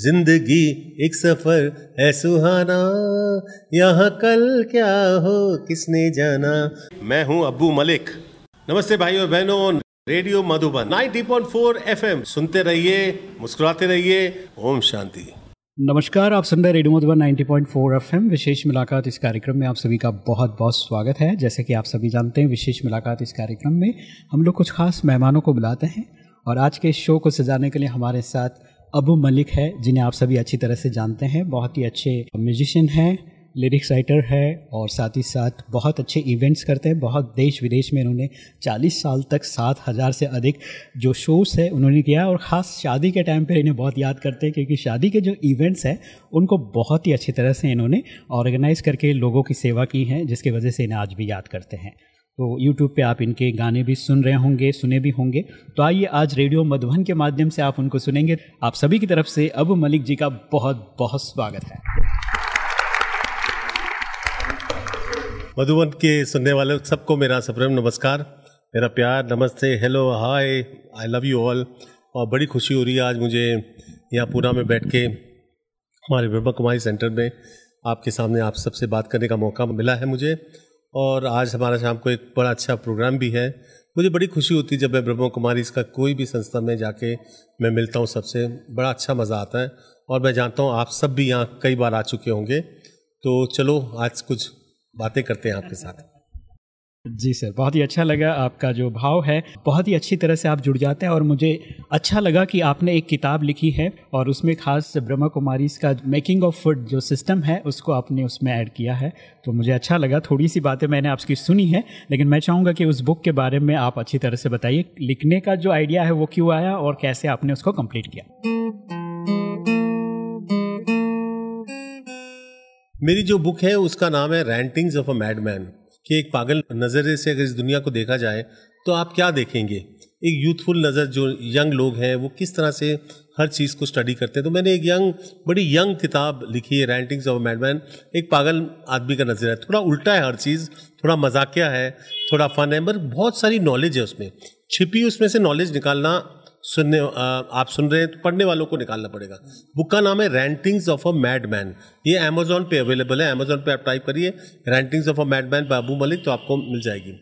ज़िंदगी एक सफ़र है सुहाना। यहाँ कल क्या हो किसने जाना? मैं हूँ अब्बू मलिक। नमस्ते भाइयों बहनों रेडियो मधुबन 90.4 एफएम। सुनते रहिए मुस्कुराते रहिए ओम शांति। नमस्कार आप सुन रहे रेडियो मधुबन 90.4 एफएम। विशेष मुलाकात इस कार्यक्रम में आप सभी का बहुत बहुत स्वागत है। जैसे कि आप सभी जानते हैं विशेष मुलाकात इस कार्यक्रम में हम लोग कुछ खास मेहमानों को बुलाते हैं। और आज के शो को सजाने के लिए हमारे साथ अबू मलिक है, जिन्हें आप सभी अच्छी तरह से जानते हैं। बहुत ही अच्छे म्यूजिशियन हैं लिरिक्स राइटर है और साथ ही साथ बहुत अच्छे इवेंट्स करते हैं। बहुत देश विदेश में इन्होंने 40 साल तक सात हज़ार से अधिक जो शोज़ है उन्होंने किया और ख़ास शादी के टाइम पे इन्हें बहुत याद करते हैं क्योंकि शादी के जो इवेंट्स हैं, उनको बहुत ही अच्छी तरह से इन्होंने ऑर्गेनाइज़ करके लोगों की सेवा की है, जिसकी वजह से इन्हें आज भी याद करते हैं। तो यूट्यूब पे आप इनके गाने भी सुन रहे होंगे, सुने भी होंगे। तो आइए आज रेडियो मधुबन के माध्यम से आप उनको सुनेंगे। आप सभी की तरफ़ से अबू मलिक जी का बहुत बहुत स्वागत है। मधुबन के सुनने वाले सबको मेरा सप्रेम नमस्कार, मेरा प्यार, नमस्ते hello hi I love you all और बड़ी खुशी हो रही है आज मुझे यहाँ पूना में बैठ के, हमारे ब्रह्मा कुमारी सेंटर में आपके सामने आप सबसे बात करने का मौका मिला है मुझे। और आज हमारे शाम को एक बड़ा अच्छा प्रोग्राम भी है। मुझे बड़ी खुशी होती है जब मैं ब्रह्म कुमारी इसका कोई भी संस्था में जाके मैं मिलता हूँ, सबसे बड़ा अच्छा मज़ा आता है। और मैं जानता हूँ आप सब भी यहाँ कई बार आ चुके होंगे। तो चलो, आज कुछ बातें करते हैं आपके साथ। जी सर, बहुत ही अच्छा लगा आपका जो भाव है। बहुत ही अच्छी तरह से आप जुड़ जाते हैं और मुझे अच्छा लगा कि आपने एक किताब लिखी है और उसमें खास ब्रह्मा कुमारी का मेकिंग ऑफ़ फ़ूड जो सिस्टम है, उसको आपने उसमें ऐड किया है। तो मुझे अच्छा लगा, थोड़ी सी बातें मैंने आपकी सुनी है, लेकिन मैं चाहूँगा कि उस बुक के बारे में आप अच्छी तरह से बताइए, लिखने का जो आइडिया है वो क्यों आया और कैसे आपने उसको कंप्लीट किया? मेरी जो बुक है, उसका नाम है रैंटिंग्स ऑफ़ अ मैडमैन कि एक पागल नज़रे से अगर इस दुनिया को देखा जाए तो आप क्या देखेंगे? एक यूथफुल नज़र जो यंग लोग हैं, वो किस तरह से हर चीज़ को स्टडी करते हैं? तो मैंने एक यंग बड़ी यंग किताब लिखी है रैंटिंग्स ऑफ़ मैडमैन एक पागल आदमी का नज़र है। थोड़ा उल्टा है हर चीज़, थोड़ा मजाकिया है, थोड़ा फन है, मगर बहुत सारी नॉलेज है उसमें। छिपी उसमें से नॉलेज निकालना सुनने आप सुन रहे हैं तो पढ़ने वालों को निकालना पड़ेगा। बुक का नाम है rantings of a mad man ये अमेजोन पे अवेलेबल है अमेजोन पे आप टाइप करिए rantings of a mad man Babu Malik तो आपको मिल जाएगी।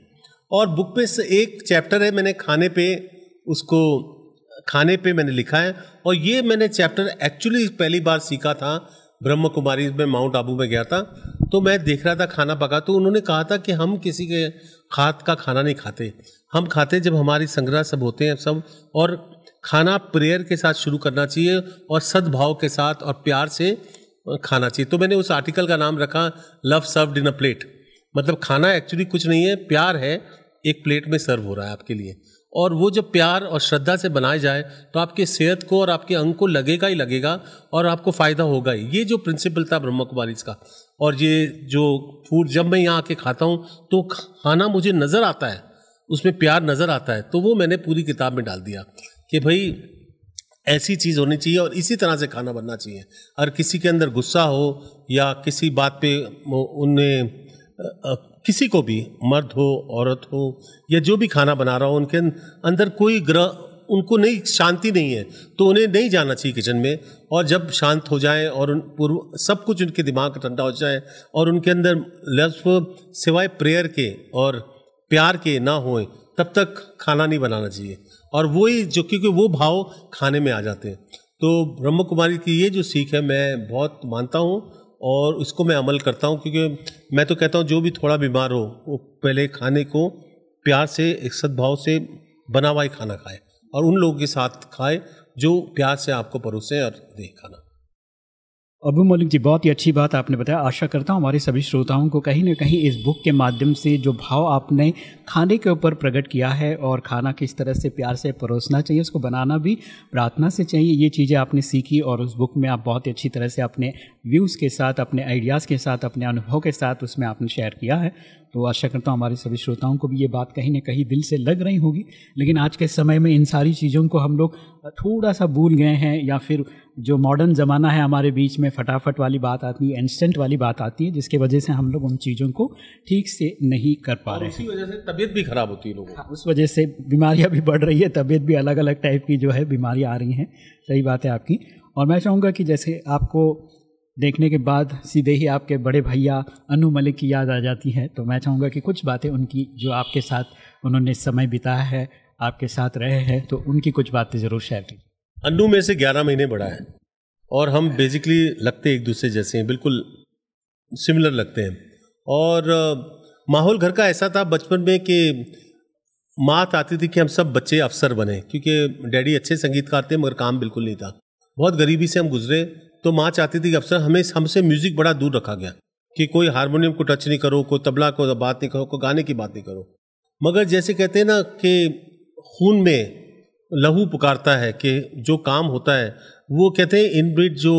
और बुक पे एक चैप्टर है, मैंने खाने पे, उसको, खाने पे मैंने लिखा है, और ये मैंने चैप्टर एक्चुअली पहली बार सीखा था ब्रह्म कुमारी में माउंट आबू में गया था तो मैं देख रहा था, खाना पका तो उन्होंने कहा था कि हम किसी के खाद का खाना नहीं खाते। हम खाते हैं जब हमारी संग्रह सब होते हैं सब, और खाना प्रेयर के साथ शुरू करना चाहिए और सद्भाव के साथ और प्यार से खाना चाहिए। तो मैंने उस आर्टिकल का नाम रखा, love serve in a plate. मतलब खाना एक्चुअली कुछ नहीं है, प्यार है, एक प्लेट में सर्व हो रहा है आपके लिए। और वो जब प्यार और श्रद्धा से बनाया जाए तो आपके सेहत को और आपके अंग को लगेगा ही लगेगा, और आपको फ़ायदा होगा ही। ये जो प्रिंसिपल था ब्रह्म कुमारी का और ये जो फ़ूड जब मैं यहाँ आके खाता हूँ तो खाना मुझे नज़र आता है। उसमें प्यार नज़र आता है तो वो मैंने पूरी किताब में डाल दिया कि भाई, ऐसी चीज़ होनी चाहिए और इसी तरह से खाना बनना चाहिए। अगर किसी के अंदर गुस्सा हो या किसी बात पे उनमें किसी को भी, मर्द हो, औरत हो, या जो भी खाना बना रहा हो, उनके अंदर कोई ग्रह, उनको नहीं, शांति नहीं है तो उन्हें नहीं जाना चाहिए किचन में। और जब शांत हो जाए और उन पूर्व, सब कुछ उनके दिमाग ठंडा हो जाए और उनके अंदर लफ्ज़, सिवाय प्रेयर के और प्यार के ना होए, तब तक खाना नहीं बनाना चाहिए। और वही जो क्योंकि वो भाव खाने में आ जाते हैं। तो ब्रह्म कुमारी की ये जो सीख है, मैं बहुत मानता हूँ और उसको मैं अमल करता हूँ क्योंकि मैं तो कहता हूँ, जो भी थोड़ा बीमार हो, वो पहले खाने को प्यार से, एक सद्भाव से बना हुआ ही खाना खाए और उन लोगों के साथ खाए जो प्यार से आपको परोसें और दे खाना। अबू मलिक जी, बहुत ही अच्छी बात आपने बताया। आशा करता हूँ हमारे सभी श्रोताओं को कहीं ना कहीं इस बुक के माध्यम से जो भाव आपने खाने के ऊपर प्रकट किया है और खाना किस तरह से प्यार से परोसना चाहिए, उसको बनाना भी प्रार्थना से चाहिए, ये चीज़ें आपने सीखी और उस बुक में आप बहुत ही अच्छी तरह से अपने व्यूज़ के साथ अपने आइडियाज़ के साथ अपने अनुभव के साथ उसमें आपने शेयर किया है। तो आशा करता हूँ हमारे सभी श्रोताओं को भी ये बात कहीं ना कहीं दिल से लग रही होगी। लेकिन आज के समय में इन सारी चीज़ों को हम लोग थोड़ा सा भूल गए हैं या फिर जो मॉडर्न ज़माना है हमारे बीच में फटाफट वाली बात आती है इंस्टेंट वाली बात आती है जिसकी वजह से हम लोग उन चीज़ों को ठीक से नहीं कर पा रहे हैं। वजह से तबीयत भी खराब होती है लोगों हाँ, उस वजह से बीमारियाँ भी बढ़ रही है तबीयत भी अलग अलग टाइप की जो है बीमारियाँ आ रही हैं। सही बात है आपकी। और मैं चाहूँगा कि जैसे आपको देखने के बाद सीधे ही आपके बड़े भैया अनु मलिक की याद आ जाती है। तो मैं चाहूँगा कि कुछ बातें उनकी जो आपके साथ उन्होंने समय बिताया है, आपके साथ रहे हैं तो उनकी कुछ बातें ज़रूर शेयर कीजिए। अन्नू में से ग्यारह महीने बड़ा है और हम बेसिकली लगते एक दूसरे जैसे हैं, बिल्कुल सिमिलर लगते हैं। और माहौल घर का ऐसा था बचपन में कि माँ आती थी कि हम सब बच्चे अफसर बने, क्योंकि डैडी अच्छे संगीतकार थे, मगर काम बिल्कुल नहीं था। बहुत गरीबी से हम गुजरे तो माँ चाहती थी कि अफसर हमें, हमसे म्यूज़िक बड़ा दूर रखा गया, कि कोई हारमोनियम को टच नहीं करो, कोई तबला को बात नहीं करो, कोई गाने की बात नहीं करो। मगर जैसे कहते हैं ना कि खून में लहू पुकारता है कि जो काम होता है, वो कहते हैं इनब्रिड जो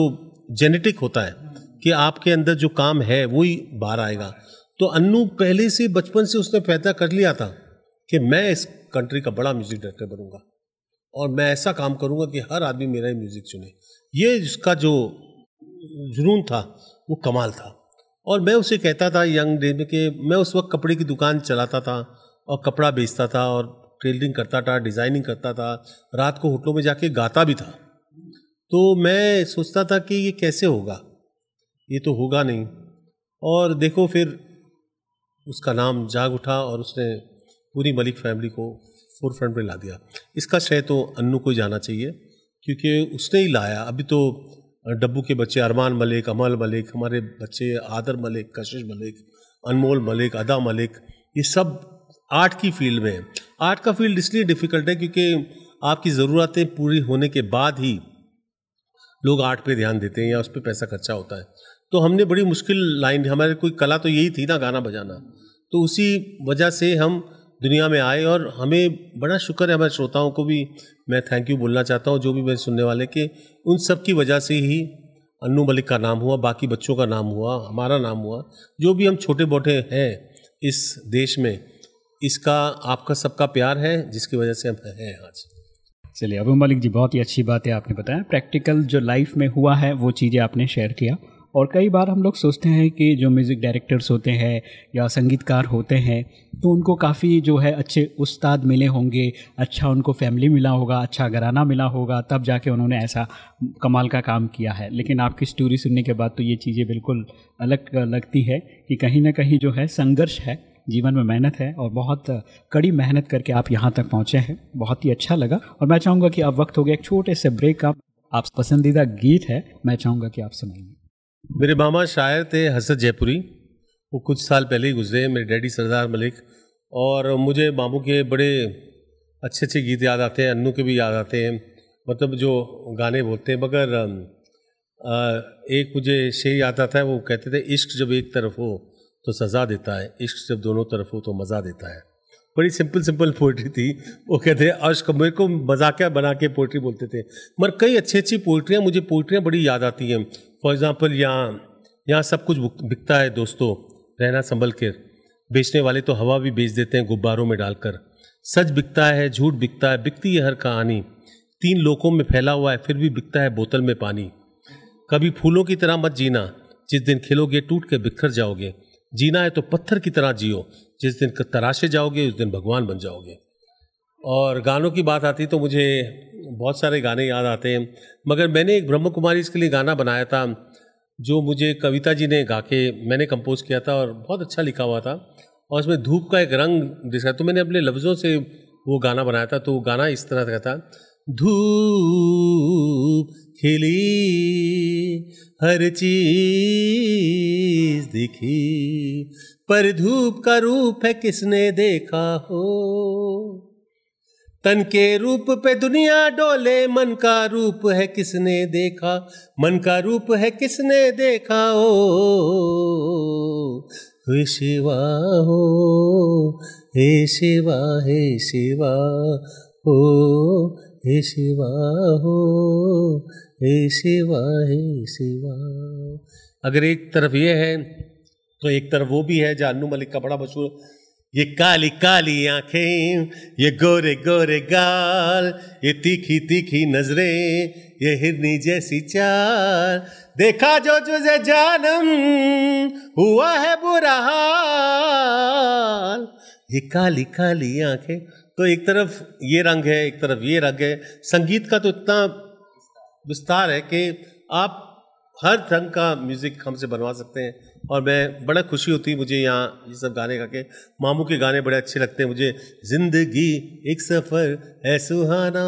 जेनेटिक होता है, कि आपके अंदर जो काम है वो ही बाहर आएगा। तो अन्नू पहले से, बचपन से उसने पैदा कर लिया था कि मैं इस कंट्री का बड़ा म्यूज़िक डायरेक्टर बनूँगा। और मैं ऐसा काम करूँगा कि हर आदमी मेरा ही म्यूज़िक चुने। ये इसका जो जुनून था, वो कमाल था। और मैं उसे कहता था यंग डे में कि मैं उस वक्त कपड़े की दुकान चलाता था और कपड़ा बेचता था और टेलरिंग करता था, डिज़ाइनिंग करता था, रात को होटलों में जाके गाता भी था। तो मैं सोचता था कि ये कैसे होगा? ये तो होगा नहीं। और देखो फिर उसका नाम जाग उठा और उसने पूरी मलिक फैमिली को फोर फ्रंट में ला दिया। इसका श्रेय तो अन्नू को जाना चाहिए। क्योंकि उसने ही लाया। अभी तो डब्बू के बच्चे अरमान मलिक, अमल मलिक, हमारे बच्चे आदर मलिक, कशिश मलिक, अनमोल मलिक, अदा मलिक, ये सब आर्ट की फ़ील्ड में है। आर्ट का फ़ील्ड इसलिए डिफ़िकल्ट है क्योंकि आपकी ज़रूरतें पूरी होने के बाद ही लोग आर्ट पे ध्यान देते हैं या उस पर पैसा खर्चा होता है। तो हमने बड़ी मुश्किल लाइन, हमारे कोई कला तो यही थी ना गाना बजाना। तो उसी वजह से हम दुनिया में आए और हमें बड़ा शुक्र है, हमारे श्रोताओं को भी मैं थैंक यू बोलना चाहता हूँ, जो भी मेरे सुनने वाले के, उन सब की वजह से ही अन्नू मलिक का नाम हुआ, बाकी बच्चों का नाम हुआ, हमारा नाम हुआ, जो भी हम छोटे मोटे हैं इस देश में, इसका, आपका सबका प्यार है, जिसकी वजह से हम हैं आज। चलिए, अबू मलिक जी, बहुत ही अच्छी बात है आपने बताया। प्रैक्टिकल जो लाइफ में हुआ है, वो चीज़ें आपने शेयर किया। और कई बार हम लोग सोचते हैं कि जो म्यूज़िक डायरेक्टर्स होते हैं या संगीतकार होते हैं तो उनको काफ़ी जो है अच्छे उस्ताद मिले होंगे अच्छा उनको फैमिली मिला होगा अच्छा घराना मिला होगा, तब जाके उन्होंने ऐसा कमाल का काम किया है। लेकिन आपकी स्टोरी सुनने के बाद तो ये चीज़ें बिल्कुल अलग लगती है कि कहीं ना कहीं जो है संघर्ष है, जीवन में मेहनत है और बहुत कड़ी मेहनत करके आप यहाँ तक पहुँचे हैं। बहुत ही अच्छा लगा और मैं चाहूँगा कि अब वक्त हो गया एक छोटे से ब्रेक का। आप पसंदीदा गीत है, मैं चाहूँगा कि आप सुनाइए। मेरे मामा शायर थे हसरत जयपुरी। वो कुछ साल पहले ही गुजरे, मेरे डैडी सरदार मलिक। और मुझे मामू के बड़े अच्छे अच्छे गीत याद आते हैं, अन्नू के भी याद आते हैं। मतलब जो गाने बोलते हैं, मगर एक मुझे शेर याद आता है, वो कहते थे, इश्क जब एक तरफ़ हो तो सज़ा देता है, इश्क जब दोनों तरफ़ हो तो मज़ा देता है। बड़ी सिंपल सिंपल पोइट्री थी। वो कहते हैं अश्क मेरे को मजाकिया बना के पोइट्री बोलते थे। मगर कई अच्छी अच्छी पोइट्रियाँ मुझे पोइट्रियाँ बड़ी याद आती हैं। फॉर एग्ज़ाम्पल यहाँ यहाँ सब कुछ बिकता है दोस्तों, रहना संभल कर बेचने वाले तो हवा भी बेच देते हैं गुब्बारों में डालकर। सच बिकता है, झूठ बिकता है, बिकती है हर कहानी। तीन लोगों में फैला हुआ है, फिर भी बिकता है बोतल में पानी। कभी फूलों की तरह मत जीना। जिस दिन खिलोगे, टूट के बिखर जाओगे। जीना है तो पत्थर की तरह जियो। जिस दिन तराशे जाओगे, उस दिन भगवान बन जाओगे। और गानों की बात आती तो मुझे बहुत सारे गाने याद आते हैं। मगर मैंने एक ब्रह्म कुमारी इसके लिए गाना बनाया था, जो मुझे कविता जी ने गा के मैंने कंपोज किया था और बहुत अच्छा लिखा हुआ था। और उसमें धूप का एक रंग दिखा तो मैंने अपने लफ्ज़ों से वो गाना बनाया था तो गाना इस तरह का था, धूप खिली, हर चीज़ दिखी, पर धूप का रूप है किसने देखा हो? तन के रूप पे दुनिया डोले, मन का रूप है किसने देखा? मन का रूप है किसने देखा? ओ शिवा हो हे शिवा हे शिवा हो हे शिवा हो हे शिवा हे शिवा। अगर एक तरफ़ ये है तो एक तरफ़ वो भी है जानू मलिक का बड़ा मशहूर ये काली काली आँखें, ये गोरे गोरे गाल, ये तीखी तीखी नज़रें, ये हिरनी जैसी चाल। देखा जो तुझे जानम, हुआ है बुरा हाल। ये काली काली आँखें तो एक तरफ़ ये रंग है, एक तरफ़ ये रंग है। संगीत का तो इतना विस्तार है कि आप हर ढंग का म्यूज़िक हमसे बनवा सकते हैं। और मैं बड़ा खुशी होती मुझे यहाँ ये सब गाने गा के। मामू के गाने बड़े अच्छे लगते हैं मुझे। ज़िंदगी एक सफ़र है सुहाना,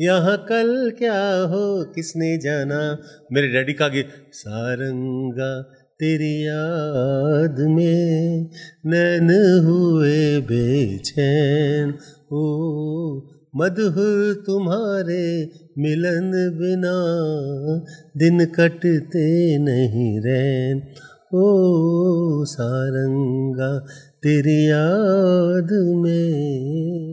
यहाँ कल क्या हो किसने जाना? मेरे डैडी का गीत, सारंगा तेरी याद में नैन हुए बेचैन। ओ, मधुर तुम्हारे मिलन बिना दिन कटते नहीं रैन। ओ सारंगा तेरी याद में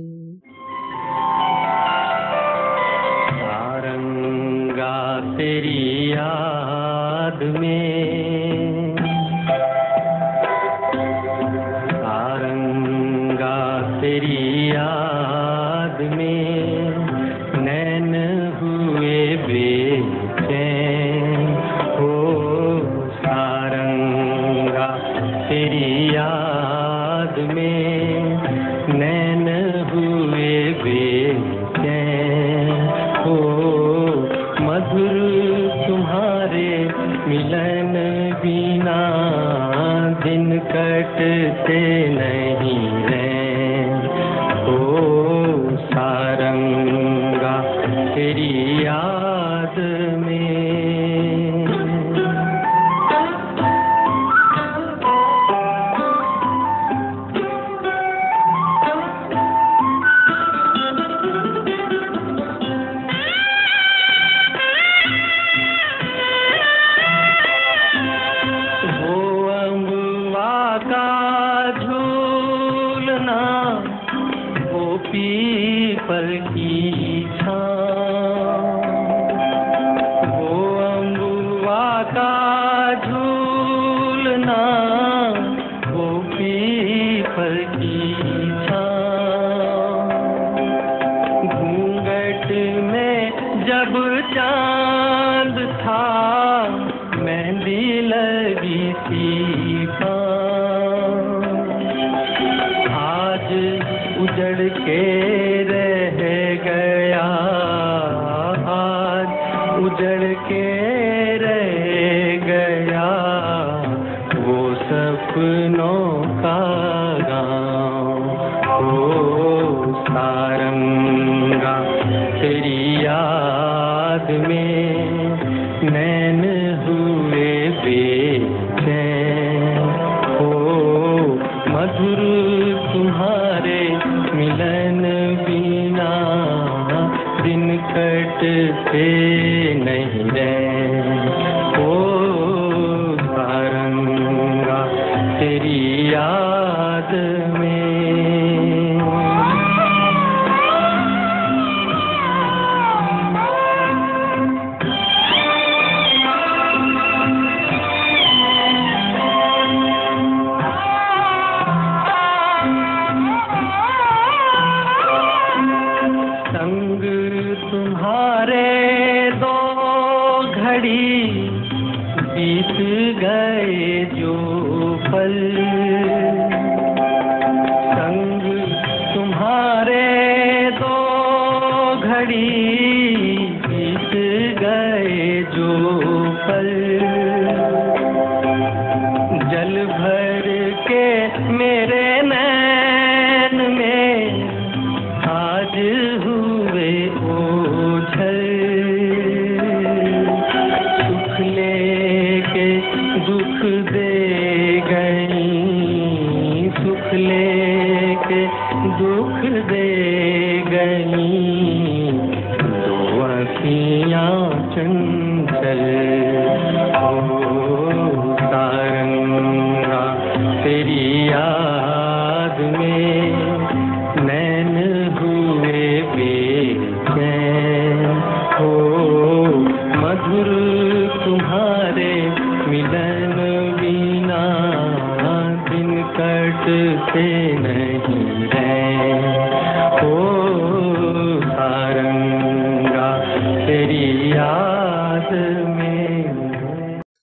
आज उजड़ के रह गया। आज उजड़ के आज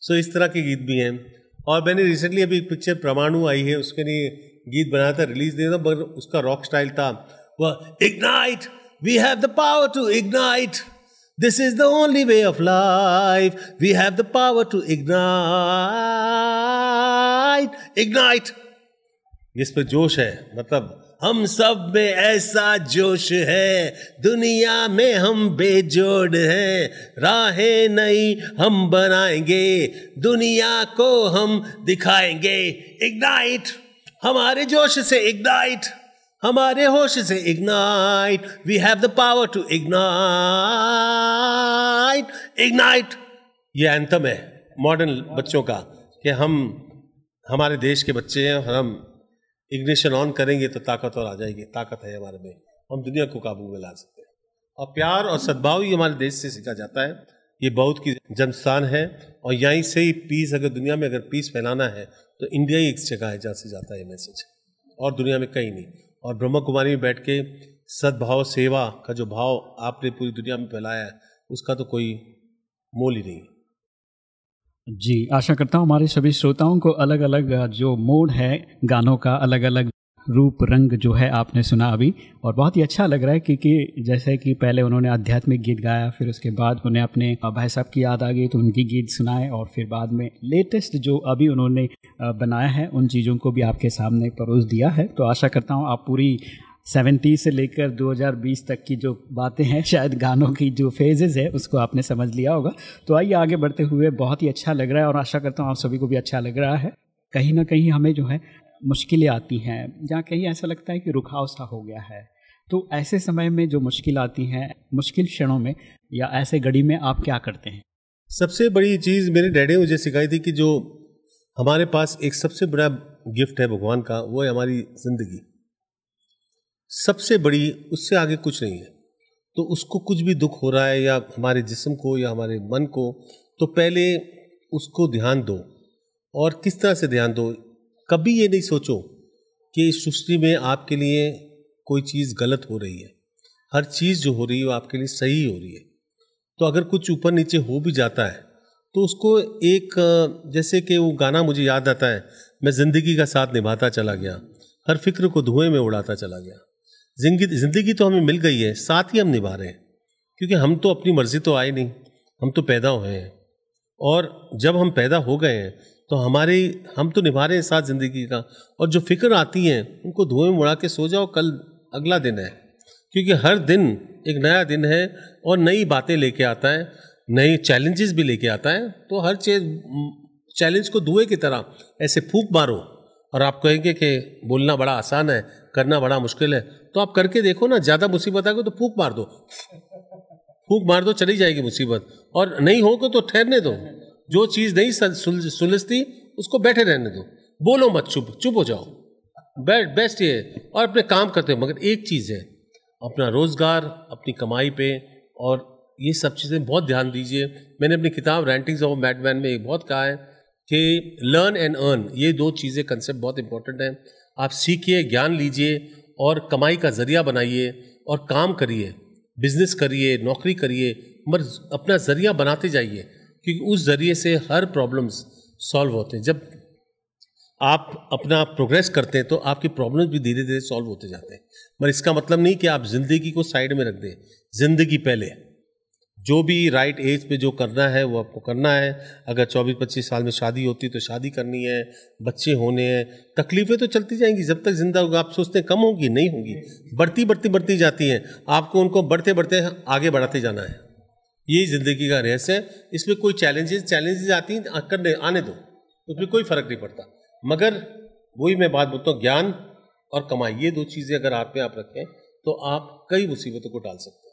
सो इस तरह के गीत भी हैं। और मैंने रिसेंटली अभी एक पिक्चर परमाणु आई है, उसके लिए गीत बनाया था रिलीज़ दिया था, मगर उसका रॉक स्टाइल था। वह ignite we have the power to ignite this is the only way of life we have the power to ignite ignite इस पर जोश है मतलब हम सब में ऐसा जोश है, दुनिया में हम बेजोड़ हैं। राहें नई हम बनाएँगे, दुनिया को हम दिखाएँगे। इग्नाइट हमारे जोश से इग्नाइट हमारे होश से ignite we have the power to ignite ignite ये एंथम है मॉडर्न बच्चों का, कि हम, हमारे देश के बच्चे हैं और हम इग्निशन ऑन करेंगे तो ताकत और आ जाएगी। ताकत है हमारे में। हम दुनिया को काबू में ला सकते हैं। और प्यार और सद्भाव ही हमारे देश से सीखा जाता है। ये बहुत की जन्मस्थान है और यहीं से ही पीस अगर दुनिया में अगर पीस फैलाना है तो इंडिया ही एक जगह है जहाँ से जाता है मैसेज और दुनिया में कहीं नहीं। और ब्रह्म कुमारी में बैठ के सद्भाव, सेवा का जो भाव आपने पूरी दुनिया में फैलाया है, उसका तो कोई मोल ही नहीं जी, आशा करता हूँ हमारे सभी श्रोताओं को अलग अलग जो मोड है गानों का अलग अलग रूप, रंग जो है आपने सुना अभी। और बहुत ही अच्छा लग रहा है क्योंकि जैसे कि पहले उन्होंने आध्यात्मिक गीत गाया, फिर उसके बाद उन्हें अपने भाई साहब की याद आ गई तो उनकी गीत सुनाए और फिर बाद में लेटेस्ट जो अभी उन्होंने बनाया है, उन चीज़ों को भी आपके सामने परोस दिया है। तो आशा करता हूँ आप पूरी सेवेंटी से लेकर 2020 तक की जो बातें हैं, शायद गानों की जो फेजेज़ है, उसको आपने समझ लिया होगा। तो आइए आगे बढ़ते हुए बहुत ही अच्छा लग रहा है और आशा करता हूँ आप सभी को भी अच्छा लग रहा है। कहीं ना कहीं हमें जो है मुश्किलें आती हैं। जहाँ कहीं ऐसा लगता है कि रुखाव सा हो गया है। तो ऐसे समय में जो मुश्किल आती हैं, मुश्किल क्षणों में या ऐसे घड़ी में आप क्या करते हैं? सबसे बड़ी चीज़ मेरे डैडी मुझे सिखाई थी कि जो हमारे पास एक सबसे बड़ा गिफ्ट है भगवान का, वो है हमारी ज़िंदगी। सबसे बड़ी उससे आगे कुछ नहीं है। तो उसको कुछ भी दुख हो रहा है या हमारे जिस्म को या हमारे मन को तो पहले उसको ध्यान दो और किस तरह से ध्यान दो? कभी ये नहीं सोचो कि इस सृष्टि में आपके लिए कोई चीज़ गलत हो रही है। हर चीज़ जो हो रही है वो आपके लिए सही हो रही है। तो अगर कुछ ऊपर नीचे हो भी जाता है तो उसको एक, जैसे कि वो गाना मुझे याद आता है, मैं ज़िंदगी का साथ निभाता चला गया, हर फ़िक्र को धुएँ में उड़ाता चला गया। ज़िंदगी, ज़िंदगी तो हमें मिल गई है, साथ ही हम निभा रहे हैं। क्योंकि हम तो अपनी मर्ज़ी तो आए नहीं, हम तो पैदा हुए हैं। और जब हम पैदा हो गए हैं तो हमारी, हम तो निभा रहे हैं साथ ज़िंदगी का। और जो फ़िक्र आती हैं, उनको धुएँ में उड़ा के सो जाओ, कल अगला दिन है। क्योंकि हर दिन एक नया दिन है और नई बातें लेके आता है, नई चैलेंजेस भी लेके आता है। तो हर चीज़, चैलेंज को धुएँ की तरह ऐसे फूक मारो। और आप कहेंगे कि बोलना बड़ा आसान है, करना बड़ा मुश्किल है तो आप करके देखो ना, ज़्यादा मुसीबत आएगी तो फूक मार दो। फूक मार दो, चली जाएगी मुसीबत। और नहीं होगा तो ठहरने दो। जो चीज़ नहीं सुलझती, उसको बैठे रहने दो। बोलो मत चुप चुप हो जाओ। बेस्ट बेस्ट ये और अपने काम करते हो, मगर एक चीज़ है, अपना रोज़गार, अपनी कमाई पे, और ये सब चीज़ें बहुत ध्यान दीजिए। मैंने अपनी किताब रेंटिंग्स ऑफ़ मैडमैन में एक बहुत कहा है कि लर्न एंड अर्न ये दो चीज़ें कंसेप्ट बहुत इंपॉर्टेंट हैं। आप सीखिए, ज्ञान लीजिए और कमाई का ज़रिया बनाइए और काम करिए बिज़नेस करिए, नौकरी करिए, मगर अपना ज़रिया बनाते जाइए, क्योंकि उस ज़रिए से हर प्रॉब्लम्स सॉल्व होते हैं। जब आप अपना प्रोग्रेस करते हैं तो आपकी प्रॉब्लम्स भी धीरे धीरे सॉल्व होते जाते हैं। मगर इसका मतलब नहीं कि आप ज़िंदगी को साइड में रख दें, ज़िंदगी पहले। जो भी राइट एज पे जो करना है, वो आपको करना है। अगर 24-25 साल में शादी होती तो शादी करनी है, बच्चे होने हैं, तकलीफ़ें तो चलती जाएँगी। जब तक ज़िंदा होगा, आप सोचते हैं कम होगी, नहीं होगी। बढ़ती बढ़ती बढ़ती जाती हैं। आपको उनको बढ़ते बढ़ते आगे बढ़ाते जाना है। यही ज़िंदगी का रहस्य है। इसमें कोई चैलेंजेस चैलेंजेस आती हैं, करने, आने दो। उसमें कोई फ़र्क नहीं पड़ता। मगर वही मैं बात बोलता हूँ, ज्ञान और कमाई। ये दो चीज़ें अगर आप में आप रखें तो आप कई मुसीबतों को डाल सकते हैं।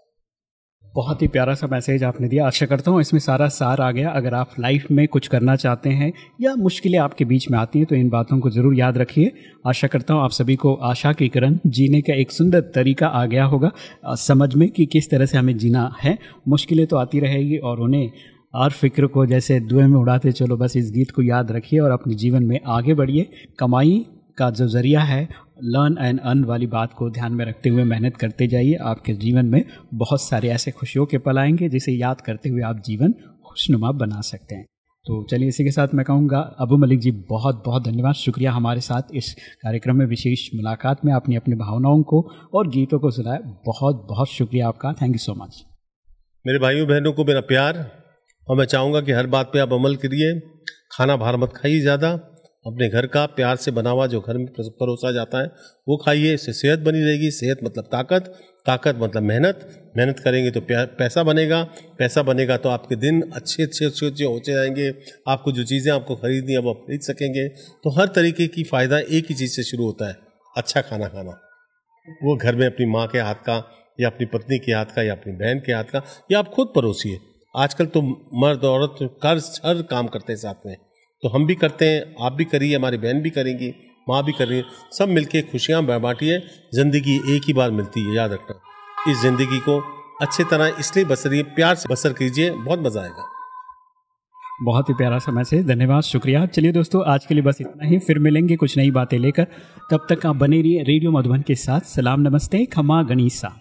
बहुत ही प्यारा सा मैसेज आपने दिया। आशा करता हूँ इसमें सारा सार आ गया। अगर आप लाइफ में कुछ करना चाहते हैं या मुश्किलें आपके बीच में आती हैं तो इन बातों को ज़रूर याद रखिए। आशा करता हूँ आप सभी को आशा की किरण जीने का एक सुंदर तरीका आ गया होगा। समझ में कि किस तरह से हमें जीना है। मुश्किलें तो आती रहेगी और उन्हें और फ़िक्र को जैसे दुए में उड़ाते चलो, बस इस गीत को याद रखिए और अपने जीवन में आगे बढ़िए। कमाई का जो ज़रिया है लर्न एंड अर्न वाली बात को ध्यान में रखते हुए मेहनत करते जाइए। आपके जीवन में बहुत सारे ऐसे खुशियों के पल आएँगे जिसे याद करते हुए आप जीवन खुशनुमा बना सकते हैं। तो चलिए इसी के साथ मैं कहूँगा, अबू मलिक जी बहुत बहुत धन्यवाद। शुक्रिया हमारे साथ इस कार्यक्रम में विशेष मुलाकात में अपनी अपनी भावनाओं को और गीतों को सुनाया। बहुत बहुत शुक्रिया आपका। थैंक यू सो मच मेरे भाइयों, बहनों को मेरा प्यार, और मैं चाहूँगा कि हर बात पे आप अमल करिए। खाना बाहर मत खाइए ज़्यादा। अपने घर का प्यार से बना हुआ जो घर में परोसा जाता है, वो खाइए, इससे सेहत बनी रहेगी। सेहत मतलब ताकत ताकत मतलब मेहनत। मेहनत करेंगे तो पैसा बनेगा। पैसा बनेगा तो आपके दिन अच्छे अच्छे अच्छे अच्छे होते जाएँगे। आपको जो चीज़ें आपको खरीदनी है, वो आप खरीद सकेंगे। तो हर तरीके की फ़ायदा एक ही चीज़ से शुरू होता है अच्छा खाना खाना। वो घर में अपनी माँ के हाथ का या अपनी पत्नी के हाथ का या अपनी बहन के हाथ का या आप खुद परोसिए। आजकल तो मर्द, औरत कर हर काम करते हैं साथ में। तो हम भी करते हैं, आप भी करिए, हमारी बहन भी करेंगी, माँ भी कर रही है सब मिलके खुशियाँ बांटिए, ज़िंदगी एक ही बार मिलती है, याद रखना। इस ज़िंदगी को अच्छी तरह इसलिए बसरिए प्यार से बसर कीजिए, बहुत मज़ा आएगा। बहुत ही प्यारा समय से, धन्यवाद, शुक्रिया। चलिए दोस्तों, आज के लिए बस इतना ही, फिर मिलेंगे कुछ नई बातें लेकर। तब तक आप बने रहिए रेडियो मधुबन के साथ। सलाम, नमस्ते, खमा गणिसा।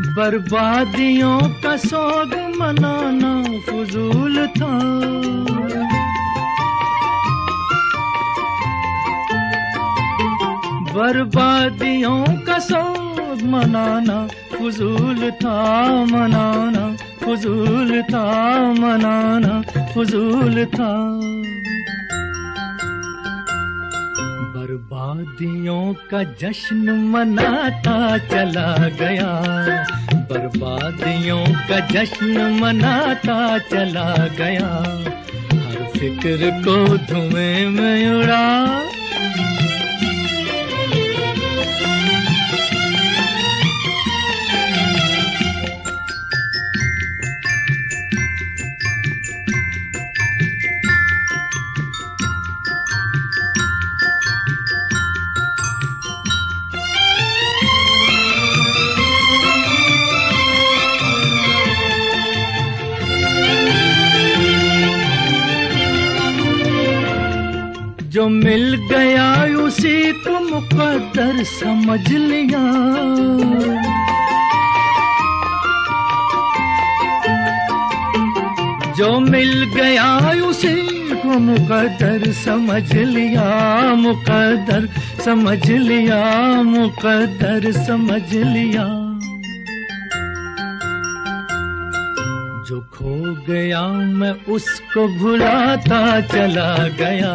बर्बादियों का सोग मनाना फजूल था। बर्बादियों का सोग मनाना फजूल था, मनाना फजूल था, मनाना फजूल था। बर्बादियों का जश्न मनाता चला गया। बर्बादियों का जश्न मनाता चला गया। हर फ़िक्र को धुएँ में उड़ा समझ लिया। जो मिल गया उसी को मुकदर समझ लिया मुकदर समझ लिया मुकदर समझ लिया। जो खो गया मैं उसको भुलाता चला गया।